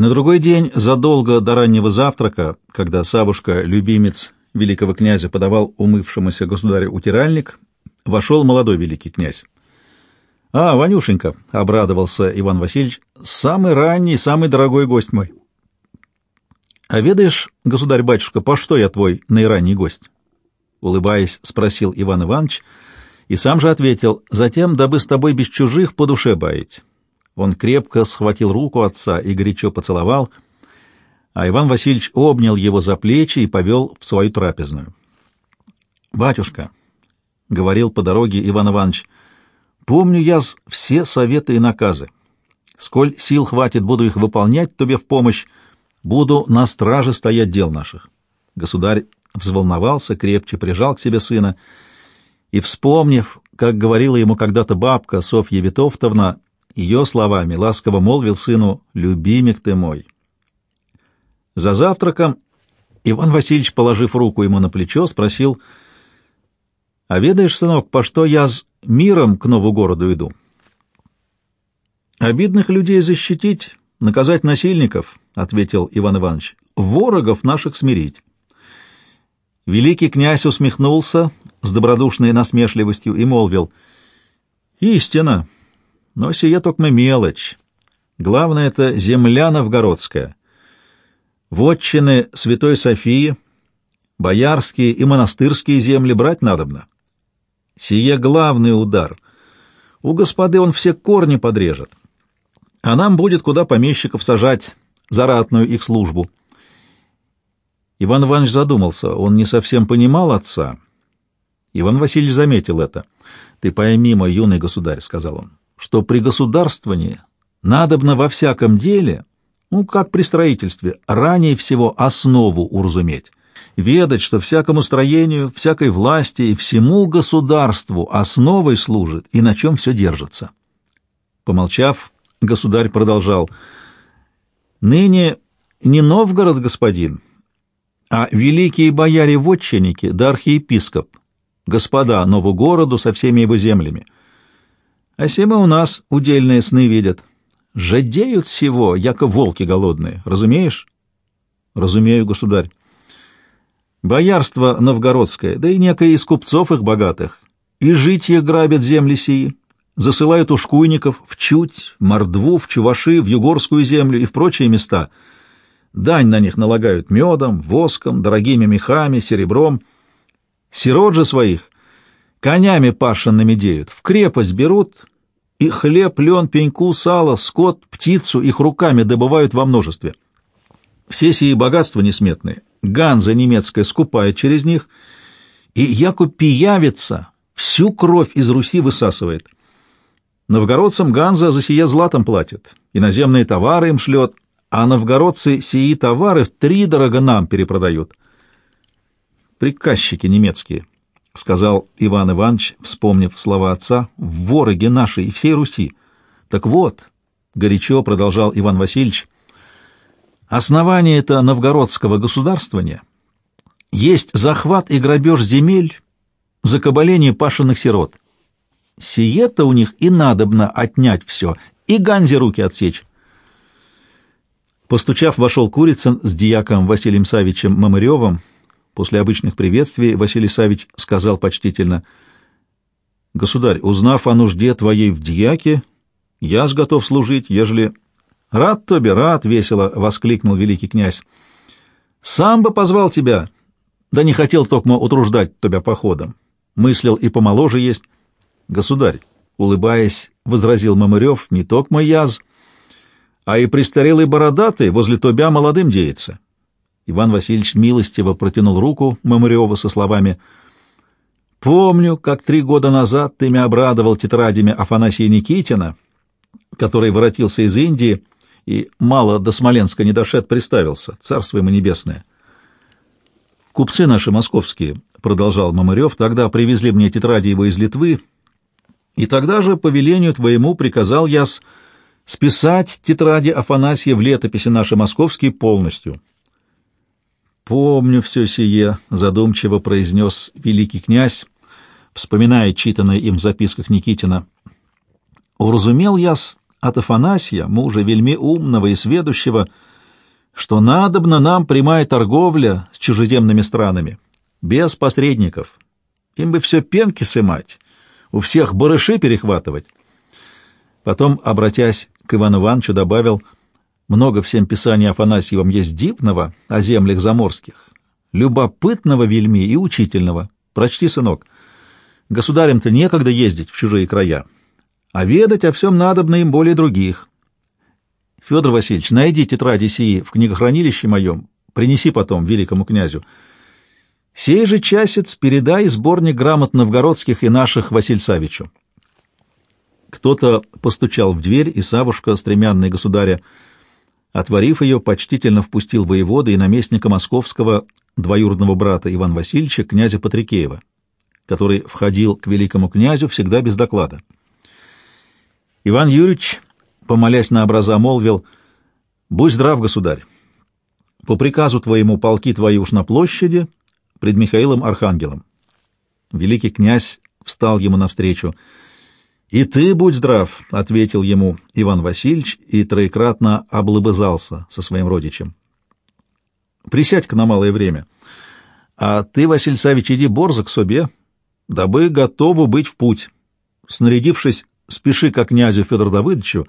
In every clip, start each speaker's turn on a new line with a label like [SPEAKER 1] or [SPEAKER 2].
[SPEAKER 1] На другой день, задолго до раннего завтрака, когда Савушка, любимец великого князя, подавал умывшемуся государю утиральник, вошел молодой великий князь. — А, Ванюшенька, — обрадовался Иван Васильевич, — самый ранний, самый дорогой гость мой. — А ведаешь, государь-батюшка, по что я твой наиранний гость? — улыбаясь, спросил Иван Иванович, и сам же ответил, — затем, дабы с тобой без чужих по душе баять. Он крепко схватил руку отца и горячо поцеловал, а Иван Васильевич обнял его за плечи и повел в свою трапезную. — Батюшка, — говорил по дороге Иван Иванович, — Помню я все советы и наказы. Сколь сил хватит, буду их выполнять тебе в помощь, буду на страже стоять дел наших. Государь взволновался, крепче прижал к себе сына и, вспомнив, как говорила ему когда-то бабка Софья Витовтовна, ее словами ласково молвил сыну «Любимик ты мой». За завтраком Иван Васильевич, положив руку ему на плечо, спросил «А ведаешь, сынок, по что я с миром к нову городу иду. Обидных людей защитить, наказать насильников, — ответил Иван Иванович, — ворогов наших смирить. Великий князь усмехнулся с добродушной насмешливостью и молвил, — Истина, но сие только мелочь. Главное — это земля новгородская. Вотчины Святой Софии, боярские и монастырские земли брать надобно. Сие главный удар. У господы он все корни подрежет. А нам будет куда помещиков сажать за ратную их службу. Иван Иванович задумался. Он не совсем понимал отца. Иван Васильевич заметил это. «Ты пойми, мой юный государь», — сказал он, — «что при государствовании надобно во всяком деле, ну, как при строительстве, ранее всего основу уразуметь» ведать, что всякому строению, всякой власти и всему государству основой служит и на чем все держится. Помолчав, государь продолжал. «Ныне не Новгород, господин, а великие бояре-вотчинники да архиепископ, господа Новогороду со всеми его землями. А семы у нас удельные сны видят. Жадеют всего, яко волки голодные, разумеешь?» «Разумею, государь». Боярство новгородское, да и некое из купцов их богатых, и житье грабят земли сии, засылают ушкуйников в Чуть, Мордву, в Чуваши, в Югорскую землю и в прочие места. Дань на них налагают медом, воском, дорогими мехами, серебром. Сирот же своих конями пашенными деют, в крепость берут, и хлеб, лен, пеньку, сало, скот, птицу их руками добывают во множестве. Все сии богатства несметные Ганза немецкая скупает через них, и яко пиявится, всю кровь из Руси высасывает. Новгородцам Ганза за сие златом платит, иноземные товары им шлет, а новгородцы сии товары в три дорого нам перепродают. «Приказчики немецкие», — сказал Иван Иванович, вспомнив слова отца, — «вороги наши и всей Руси». «Так вот», — горячо продолжал Иван Васильевич, — Основание это новгородского государствования есть захват и грабеж земель, закабаление пашенных сирот. Сие-то у них и надобно отнять все, и Ганзе руки отсечь. Постучав, вошел Курицын с диаком Василием Савичем Мамыревым. После обычных приветствий Василий Савич сказал почтительно, «Государь, узнав о нужде твоей в дьяке, я ж готов служить, ежели «Рад тебе, рад!» — весело воскликнул великий князь. «Сам бы позвал тебя, да не хотел токмо утруждать тебя походом. Мыслил и помоложе есть». «Государь», — улыбаясь, возразил Мамырев, — «не токмо яз, а и престарелый бородатый возле тебя молодым деется». Иван Васильевич милостиво протянул руку Мамыреву со словами «Помню, как три года назад ты меня обрадовал тетрадями Афанасия Никитина, который воротился из Индии, — и мало до Смоленска не дошед, приставился, царство ему небесное. «Купцы наши московские», — продолжал Мамырев, — «тогда привезли мне тетради его из Литвы, и тогда же по велению твоему приказал я списать тетради Афанасия в летописи наши московские полностью». «Помню все сие», — задумчиво произнес великий князь, вспоминая читанное им в записках Никитина. «Уразумел я от Афанасия, мужа вельми умного и сведущего, что надобна нам прямая торговля с чужеземными странами, без посредников. Им бы все пенки сымать, у всех барыши перехватывать. Потом, обратясь к Ивану Ивановичу, добавил, много всем писаний Афанасьевым есть дивного о землях заморских, любопытного вельми и учительного. Прочти, сынок. Государям-то некогда ездить в чужие края, а ведать о всем надобно им более других. Федор Васильевич, найди тетради сии в книгохранилище моем, принеси потом великому князю. Сей же часец передай сборник грамот новгородских и наших Васильсавичу. Кто-то постучал в дверь, и Савушка, стремянный государя, отворив ее, почтительно впустил воевода и наместника московского двоюродного брата Ивана Васильевича, князя Патрикеева, который входил к великому князю всегда без доклада. Иван Юрьевич, помолясь на образа, молвил, «Будь здрав, государь! По приказу твоему полки твои уж на площади пред Михаилом Архангелом». Великий князь встал ему навстречу — «И ты будь здрав», — ответил ему Иван Васильевич и троекратно облобызался со своим родичем. «Присядь-ка на малое время. А ты, Василий Савич, иди борзо к себе, дабы готову быть в путь. Снарядившись, спеши к князю Федору Давыдовичу,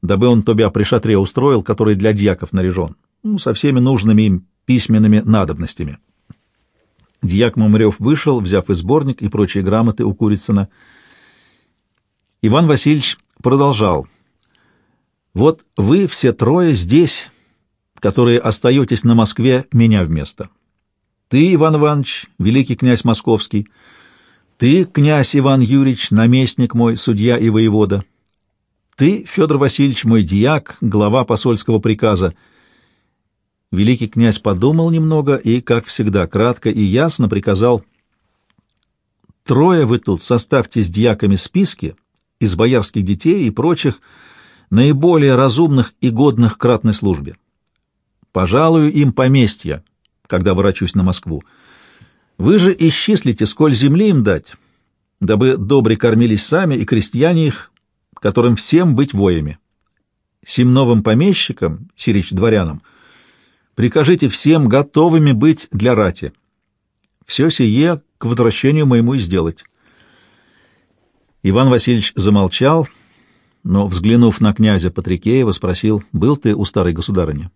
[SPEAKER 1] дабы он тебя при шатре устроил, который для дьяков наряжен, ну, со всеми нужными им письменными надобностями». Дьяк Мамрев вышел, взяв и сборник, и прочие грамоты у Курицына, — Иван Васильевич продолжал. «Вот вы все трое здесь, которые остаетесь на Москве меня вместо. Ты, Иван Иванович, великий князь московский, ты, князь Иван Юрьевич, наместник мой, судья и воевода, ты, Федор Васильевич, мой дьяк, глава посольского приказа. Великий князь подумал немного и, как всегда, кратко и ясно приказал «Трое вы тут составьте с дьяками списки» из боярских детей и прочих, наиболее разумных и годных к ратной службе. Пожалую им поместья, когда ворочусь на Москву. Вы же исчислите, сколь земли им дать, дабы добре кормились сами и крестьяне их, которым всем быть воями. Сим новым помещикам, сирич дворянам, прикажите всем готовыми быть для рати. Все сие к возвращению моему и сделать». Иван Васильевич замолчал, но, взглянув на князя Патрикеева, спросил, «Был ты у старой государыни?»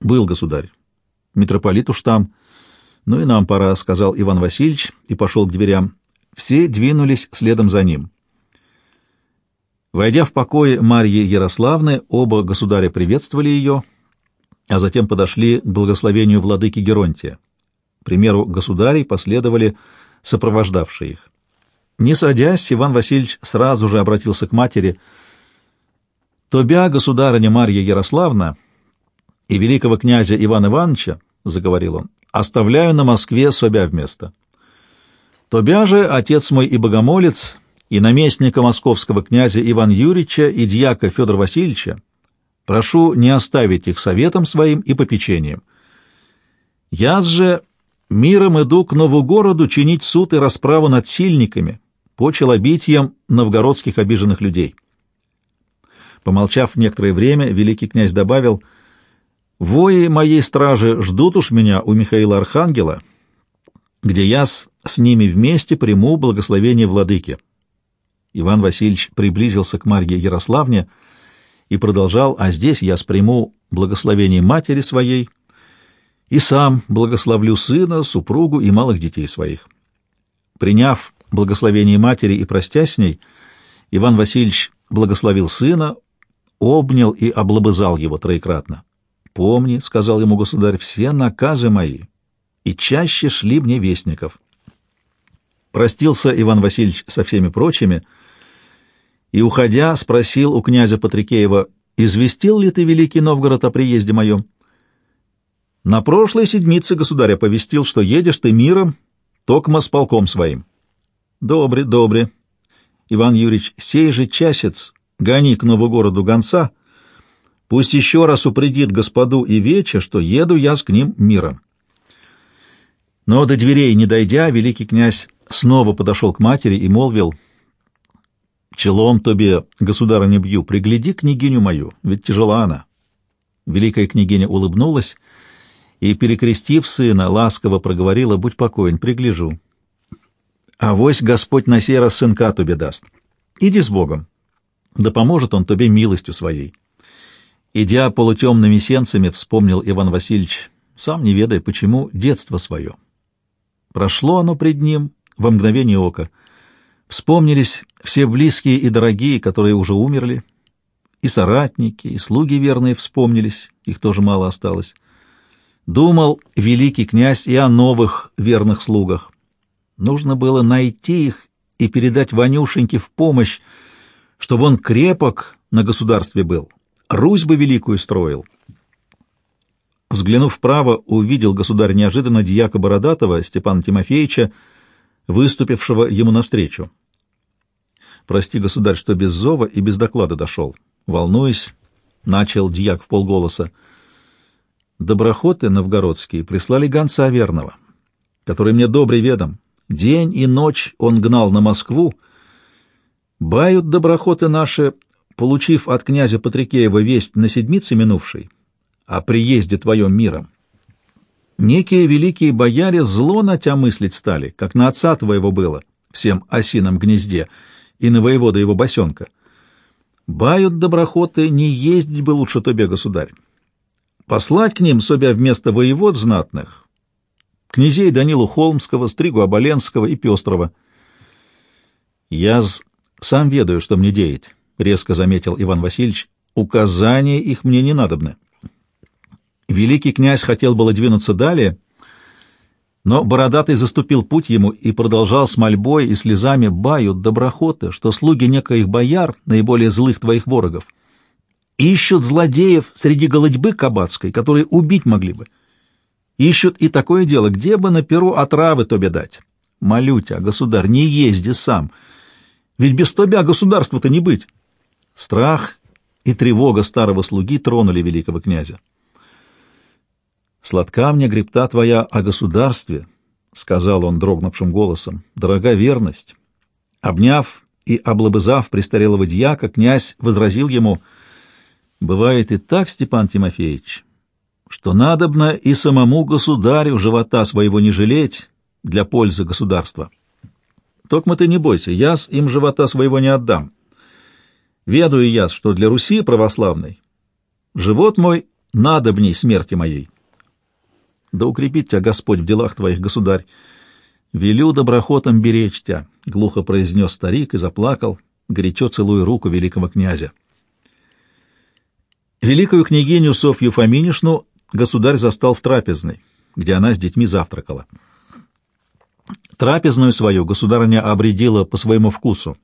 [SPEAKER 1] «Был, государь. Митрополит уж там. Ну и нам пора», — сказал Иван Васильевич и пошел к дверям. Все двинулись следом за ним. Войдя в покое Марьи Ярославны, оба государя приветствовали ее, а затем подошли к благословению владыки Геронтия. примеру государей последовали сопровождавшие их. Не садясь, Иван Васильевич сразу же обратился к матери. «Тобя, государыня Марья Ярославна, и великого князя Ивана Ивановича, — заговорил он, — оставляю на Москве собя вместо. Тобя же, отец мой и богомолец, и наместника московского князя Иван Юрьевича и дьяка Федора Васильевича, прошу не оставить их советом своим и попечением. Я же миром иду к Новогороду чинить суд и расправу над сильниками, по челобитиям новгородских обиженных людей. Помолчав некоторое время, великий князь добавил, «Вои моей стражи ждут уж меня у Михаила Архангела, где я с, с ними вместе приму благословение владыки». Иван Васильевич приблизился к Марье Ярославне и продолжал, «А здесь я сприму благословение матери своей и сам благословлю сына, супругу и малых детей своих». Приняв благословении матери и простясь с ней, Иван Васильевич благословил сына, обнял и облобызал его троекратно. «Помни, — сказал ему государь, — все наказы мои, и чаще шли мне вестников». Простился Иван Васильевич со всеми прочими и, уходя, спросил у князя Патрикеева, «Известил ли ты, Великий Новгород, о приезде моем?» «На прошлой седмице государь оповестил, что едешь ты миром, токмо с полком своим». Добре, добре. Иван Юрьевич, сей же часец гони к Новогороду гонца, пусть еще раз упредит господу и вече, что еду я с к ним миром. Но до дверей не дойдя, великий князь снова подошел к матери и молвил, «Челом тебе, государыня, бью, пригляди княгиню мою, ведь тяжела она. Великая княгиня улыбнулась и, перекрестив сына, ласково проговорила, «Будь покоен, пригляжу. Авось Господь на сей раз сынка тебе даст. Иди с Богом, да поможет он тебе милостью своей». Идя полутемными сенцами, вспомнил Иван Васильевич, сам не ведая почему, детство свое. Прошло оно пред ним во мгновение ока. Вспомнились все близкие и дорогие, которые уже умерли, и соратники, и слуги верные вспомнились, их тоже мало осталось. Думал великий князь и о новых верных слугах. Нужно было найти их и передать Ванюшеньке в помощь, чтобы он крепок на государстве был, Русь бы великую строил. Взглянув вправо, увидел государь неожиданно дьяка Бородатого Степана Тимофеевича, выступившего ему навстречу. «Прости, государь, что без зова и без доклада дошел. Волнуясь, начал дьяк в полголоса. Доброхоты новгородские прислали гонца верного, который мне добрый ведом. День и ночь он гнал на Москву. Бают доброхоты наши, получив от князя Патрикеева весть на седмице минувшей о приезде твоем миром. Некие великие бояре зло на тебя мыслить стали, как на отца твоего было, всем осином гнезде, и на воевода его босенка. Бают доброхоты, не ездить бы лучше тебе, государь. Послать к ним себя вместо воевод знатных, князей Данилу Холмского, Стригу Оболенского и Пестрова. Я сам ведаю, что мне деять, — резко заметил Иван Васильевич. Указания их мне не надобны. Великий князь хотел было двинуться далее, но Бородатый заступил путь ему и продолжал с мольбой и слезами бают доброхоты, что слуги некоих бояр, наиболее злых твоих ворогов, ищут злодеев среди голодьбы кабацкой, которые убить могли бы. Ищут и такое дело, где бы на перу отравы тебе дать. Молю тебя, государь, не езди сам, ведь без тебя государства-то не быть. Страх и тревога старого слуги тронули великого князя. «Сладка мне гребта твоя о государстве», — сказал он дрогнувшим голосом, — «дорога верность». Обняв и облобызав престарелого дьяка, князь возразил ему, «Бывает и так, Степан Тимофеевич, что надобно и самому государю живота своего не жалеть для пользы государства. Токмо ты не бойся, я с им живота своего не отдам. Ведаю я, что для Руси православной живот мой надобней смерти моей». Да укрепит тебя Господь в делах твоих, государь. Велю доброхотом беречь тебя, — глухо произнес старик и заплакал, горячо целуя руку великого князя. Великую княгиню Софью Фоминишну государь застал в трапезной, где она с детьми завтракала. Трапезную свою государыня обредила по своему вкусу.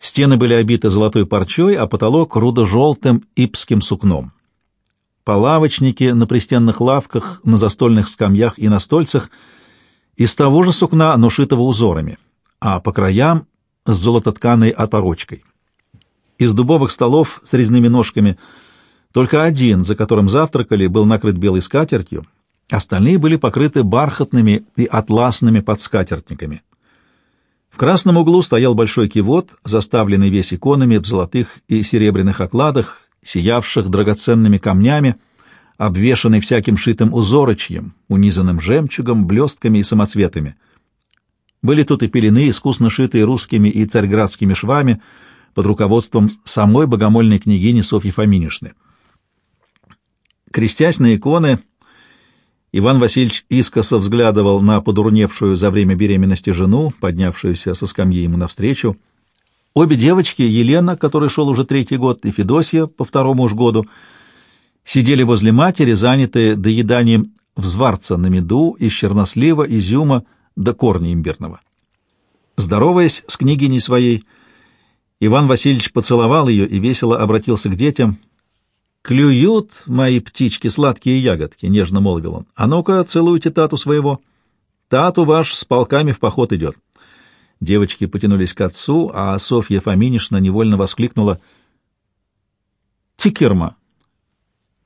[SPEAKER 1] Стены были обиты золотой парчой, а потолок — рудо-желтым ипским сукном. Полавочники на пристенных лавках, на застольных скамьях и на стольцах из того же сукна, но шитого узорами, а по краям с золототканой оторочкой. Из дубовых столов с резными ножками только один, за которым завтракали, был накрыт белой скатертью, остальные были покрыты бархатными и атласными подскатертниками. В красном углу стоял большой кивот, заставленный весь иконами в золотых и серебряных окладах, сиявших драгоценными камнями, обвешанный всяким шитым узорочьем, унизанным жемчугом, блестками и самоцветами. Были тут и пелены, искусно шитые русскими и царьградскими швами, под руководством самой богомольной княгини Софьи Фоминишны. Крестясь на иконы, Иван Васильевич искоса взглядывал на подурневшую за время беременности жену, поднявшуюся со скамьи ему навстречу, Обе девочки, Елена, которой шел уже третий год, и Федосия по второму уж году, сидели возле матери, занятые доеданием взварца на меду из чернослива, изюма до корня имбирного. Здороваясь с княгиней своей, Иван Васильевич поцеловал ее и весело обратился к детям. «Клюют мои птички сладкие ягодки», — нежно молвил он. «А ну-ка, целуйте тату своего. Тату ваш с полками в поход идет». Девочки потянулись к отцу, а Софья Фоминишна невольно воскликнула «Тикерма!»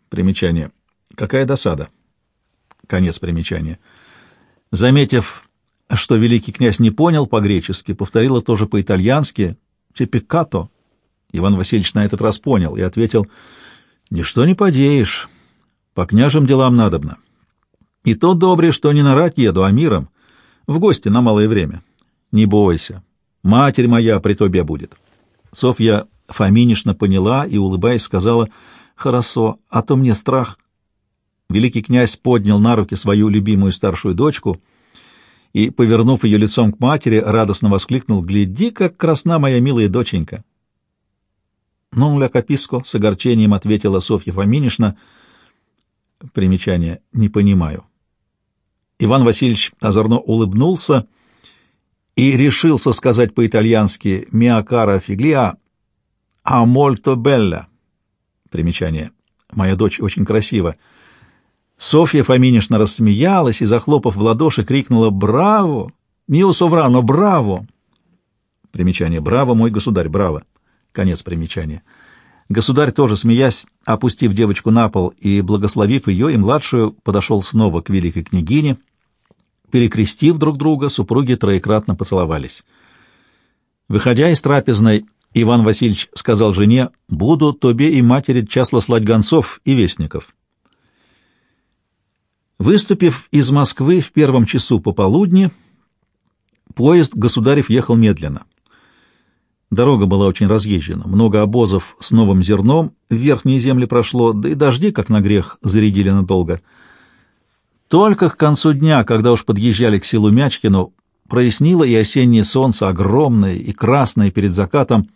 [SPEAKER 1] Примечание. Какая досада. Конец примечания. Заметив, что великий князь не понял по-гречески, повторила тоже по-итальянски «Тепикато». Иван Васильевич на этот раз понял и ответил Ничто не подеешь, по княжим делам надобно. И то добре, что не на рать еду, а миром, в гости на малое время. Не бойся, матерь моя при тобе будет. Софья Фоминишна поняла и, улыбаясь, сказала, «Хорошо, а то мне страх». Великий князь поднял на руки свою любимую старшую дочку и, повернув ее лицом к матери, радостно воскликнул, «Гляди, как красна моя милая доченька!» «Ну, ля каписко», — с огорчением ответила Софья Фоминишна. Примечание «не понимаю». Иван Васильевич озорно улыбнулся и решился сказать по-итальянски «Mia cara figlia, а molto bella». Примечание «Моя дочь очень красива». Софья Фоминишна рассмеялась и, захлопав в ладоши, крикнула «Браво! Мио Соврано, браво!» Примечание «Браво, мой государь, браво!» Конец примечания. Государь тоже, смеясь, опустив девочку на пол и благословив ее и младшую, подошел снова к великой княгине. Перекрестив друг друга, супруги троекратно поцеловались. Выходя из трапезной, Иван Васильевич сказал жене, «Буду тебе и матери часто слать гонцов и вестников». Выступив из Москвы в первом часу пополудни, поезд государев ехал медленно. Дорога была очень разъезжена, много обозов с новым зерном в верхние земли прошло, да и дожди, как на грех, зарядили надолго. Только к концу дня, когда уж подъезжали к селу Мячкину, прояснило и осеннее солнце, огромное и красное перед закатом,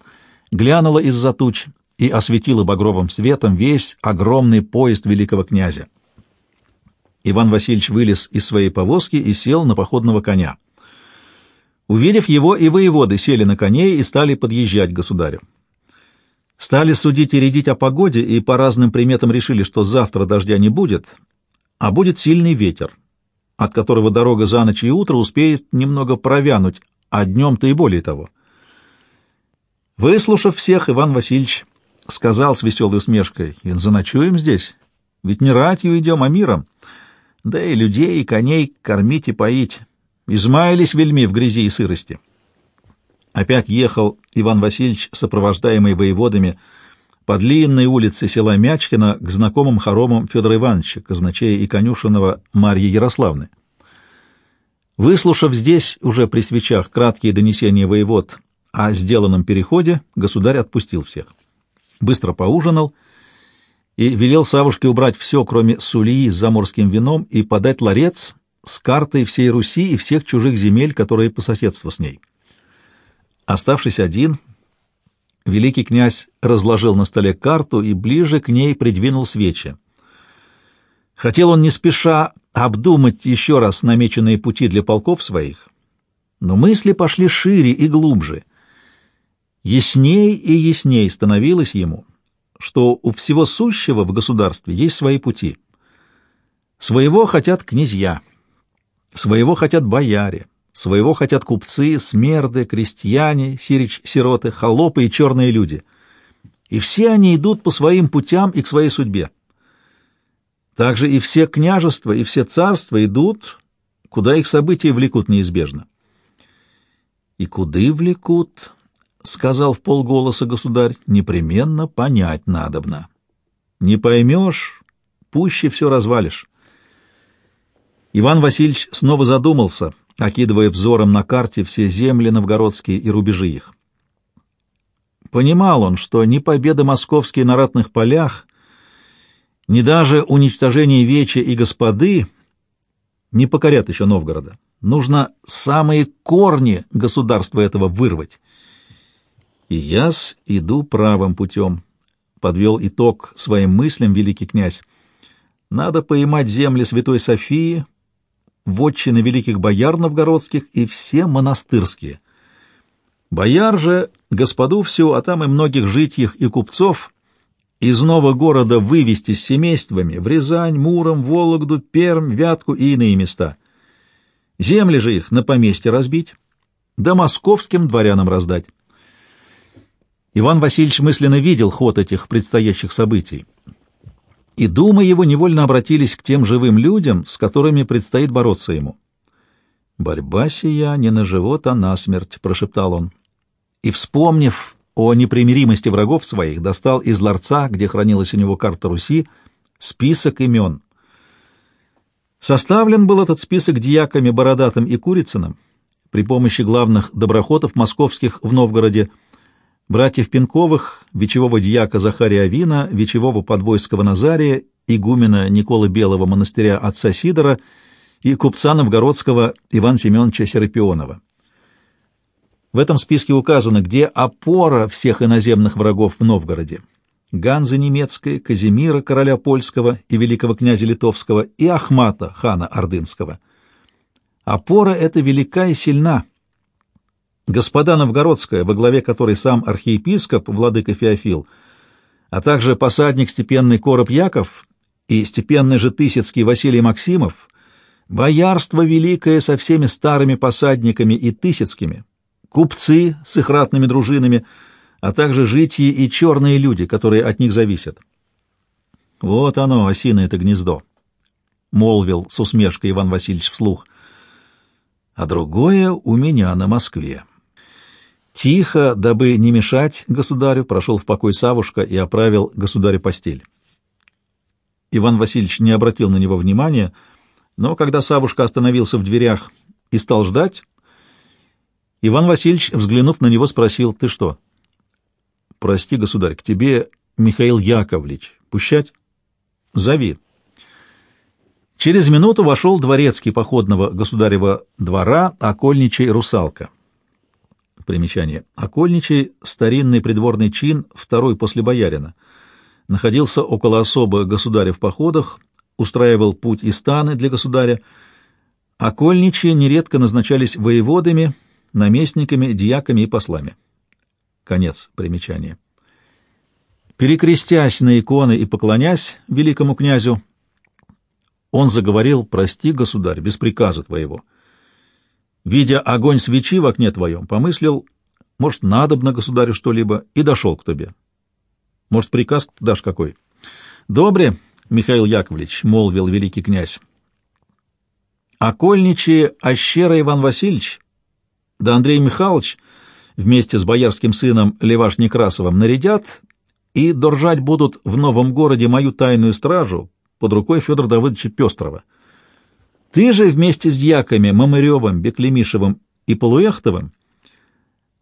[SPEAKER 1] глянуло из-за туч и осветило багровым светом весь огромный поезд великого князя. Иван Васильевич вылез из своей повозки и сел на походного коня. Увидев его, и воеводы сели на коней и стали подъезжать к государю. Стали судить и рядить о погоде, и по разным приметам решили, что завтра дождя не будет, а будет сильный ветер, от которого дорога за ночь и утро успеет немного провянуть, а днем-то и более того. Выслушав всех, Иван Васильевич сказал с веселой усмешкой, «И заночуем здесь, ведь не ратью идем, а миром, да и людей, и коней кормить и поить». Измаялись вельми в грязи и сырости. Опять ехал Иван Васильевич, сопровождаемый воеводами, по длинной улице села Мячкина к знакомым хоромам Федора Ивановича, казначея и конюшенного Марьи Ярославны. Выслушав здесь, уже при свечах, краткие донесения воевод о сделанном переходе, государь отпустил всех. Быстро поужинал и велел Савушке убрать все, кроме сулии с заморским вином, и подать ларец с картой всей Руси и всех чужих земель, которые по соседству с ней. Оставшись один, великий князь разложил на столе карту и ближе к ней придвинул свечи. Хотел он не спеша обдумать еще раз намеченные пути для полков своих, но мысли пошли шире и глубже. Ясней и ясней становилось ему, что у всего сущего в государстве есть свои пути. Своего хотят князья — Своего хотят бояре, своего хотят купцы, смерды, крестьяне, сирич-сироты, холопы и черные люди. И все они идут по своим путям и к своей судьбе. Также и все княжества, и все царства идут, куда их события влекут неизбежно. «И куды влекут?» — сказал в полголоса государь. «Непременно понять надобно. Не поймешь, пуще все развалишь». Иван Васильевич снова задумался, окидывая взором на карте все земли новгородские и рубежи их. Понимал он, что ни победа московские на ратных полях, ни даже уничтожение Веча и Господы не покорят еще Новгорода. Нужно самые корни государства этого вырвать. И яс иду правым путем, — подвел итог своим мыслям великий князь. Надо поймать земли Святой Софии, вотчины великих бояр новгородских и все монастырские. Бояр же господу всю, а там и многих житьих и купцов из нового города вывести с семействами в Рязань, Муром, Вологду, Пермь, Вятку и иные места. Земли же их на поместье разбить, да московским дворянам раздать. Иван Васильевич мысленно видел ход этих предстоящих событий и думы его невольно обратились к тем живым людям, с которыми предстоит бороться ему. «Борьба сия не на живот, а на смерть», — прошептал он. И, вспомнив о непримиримости врагов своих, достал из ларца, где хранилась у него карта Руси, список имен. Составлен был этот список дьяками Бородатым и Курицыным при помощи главных доброхотов московских в Новгороде, братьев Пинковых, вечевого дьяка Захария Авина, вечевого подвойского Назария, игумена Николы Белого монастыря отца Сидора и купца новгородского Ивана Семеновича Серапионова. В этом списке указано, где опора всех иноземных врагов в Новгороде. Ганзы немецкой, Казимира, короля польского и великого князя литовского, и Ахмата, хана ордынского. Опора эта велика и сильна. Господа Новгородская, во главе которой сам архиепископ, владыка Феофил, а также посадник степенный Короб Яков и степенный же Тысяцкий Василий Максимов, боярство великое со всеми старыми посадниками и Тысяцкими, купцы с их ратными дружинами, а также житие и черные люди, которые от них зависят. Вот оно, осиное это гнездо, — молвил с усмешкой Иван Васильевич вслух. А другое у меня на Москве. Тихо, дабы не мешать государю, прошел в покой Савушка и оправил государю постель. Иван Васильевич не обратил на него внимания, но когда Савушка остановился в дверях и стал ждать, Иван Васильевич, взглянув на него, спросил, «Ты что?» «Прости, государь, к тебе Михаил Яковлевич. Пущать?» «Зови». Через минуту вошел дворецкий походного государева двора, окольничий русалка. Примечание. Окольничий — старинный придворный чин, второй после боярина. Находился около особо государя в походах, устраивал путь и станы для государя. Окольничьи нередко назначались воеводами — наместниками, дьяками и послами. Конец примечания. Перекрестясь на иконы и поклонясь великому князю, он заговорил «Прости, государь, без приказа твоего». Видя огонь свечи в окне твоем, помыслил, может, надобно государю что-либо, и дошел к тебе. Может, приказ дашь какой? Добре, Михаил Яковлевич, — молвил великий князь. Окольничий Ащера Иван Васильевич да Андрей Михайлович вместе с боярским сыном Леваш Некрасовым нарядят и держать будут в новом городе мою тайную стражу под рукой Федора Давыдовича Пестрова. Ты же вместе с дьяками Мамыревым, Беклемишевым и Полуэхтовым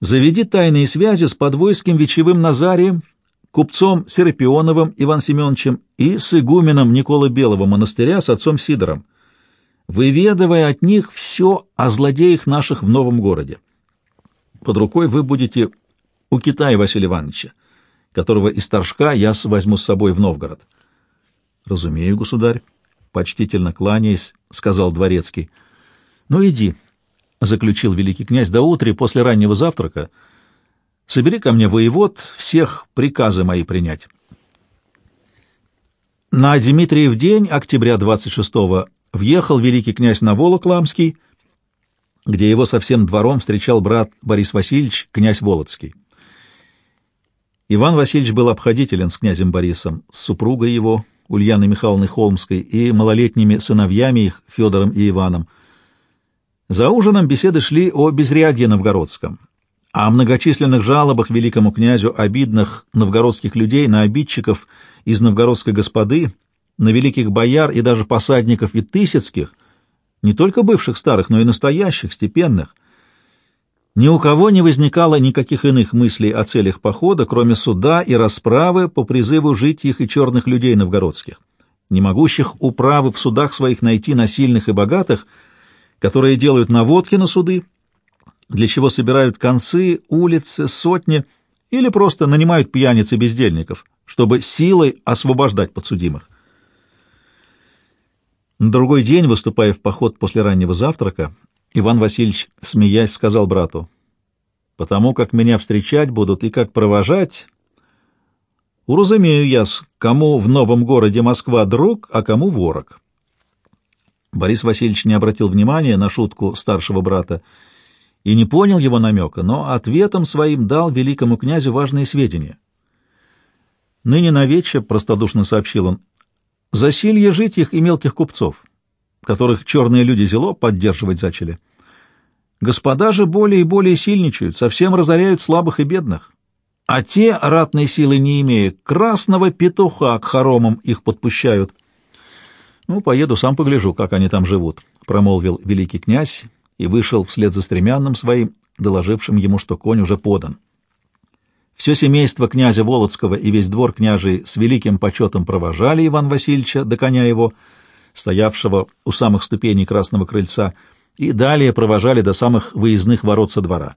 [SPEAKER 1] заведи тайные связи с подвойским вечевым Назарием, купцом Серапионовым Иван Семеновичем и с игуменом Никола Белого монастыря с отцом Сидором выведывая от них все о злодеях наших в новом городе. Под рукой вы будете у Китая Василия Ивановича, которого из Торжка я возьму с собой в Новгород. — Разумею, государь, — почтительно кланяясь, — сказал дворецкий. — Ну, иди, — заключил великий князь, — до утра после раннего завтрака собери ко мне воевод, всех приказы мои принять. На Дмитриев день, октября 26-го, въехал великий князь на Волокламский, где его со всем двором встречал брат Борис Васильевич, князь Володский. Иван Васильевич был обходителен с князем Борисом, с супругой его, Ульяной Михайловной Холмской, и малолетними сыновьями их, Федором и Иваном. За ужином беседы шли о безрядье новгородском, о многочисленных жалобах великому князю обидных новгородских людей на обидчиков из новгородской господы, на великих бояр и даже посадников и тысяцких, не только бывших старых, но и настоящих, степенных. Ни у кого не возникало никаких иных мыслей о целях похода, кроме суда и расправы по призыву жить их и черных людей новгородских, не могущих управы в судах своих найти насильных и богатых, которые делают наводки на суды, для чего собирают концы, улицы, сотни или просто нанимают пьяниц и бездельников, чтобы силой освобождать подсудимых. На другой день, выступая в поход после раннего завтрака, Иван Васильевич, смеясь, сказал брату, «Потому как меня встречать будут и как провожать, уразумею я, кому в новом городе Москва друг, а кому ворог». Борис Васильевич не обратил внимания на шутку старшего брата и не понял его намека, но ответом своим дал великому князю важные сведения. «Ныне на вече», — простодушно сообщил он, засилье житих и мелких купцов, которых черные люди зело поддерживать зачали. Господа же более и более сильничают, совсем разоряют слабых и бедных. а те, ратной силы не имея, красного петуха к хоромам их подпущают. «Ну, поеду, сам погляжу, как они там живут», — промолвил великий князь и вышел вслед за стремянным своим, доложившим ему, что конь уже подан. Все семейство князя Володского и весь двор княжий с великим почетом провожали Иван Васильевича до коня его, стоявшего у самых ступеней красного крыльца, и далее провожали до самых выездных ворот со двора.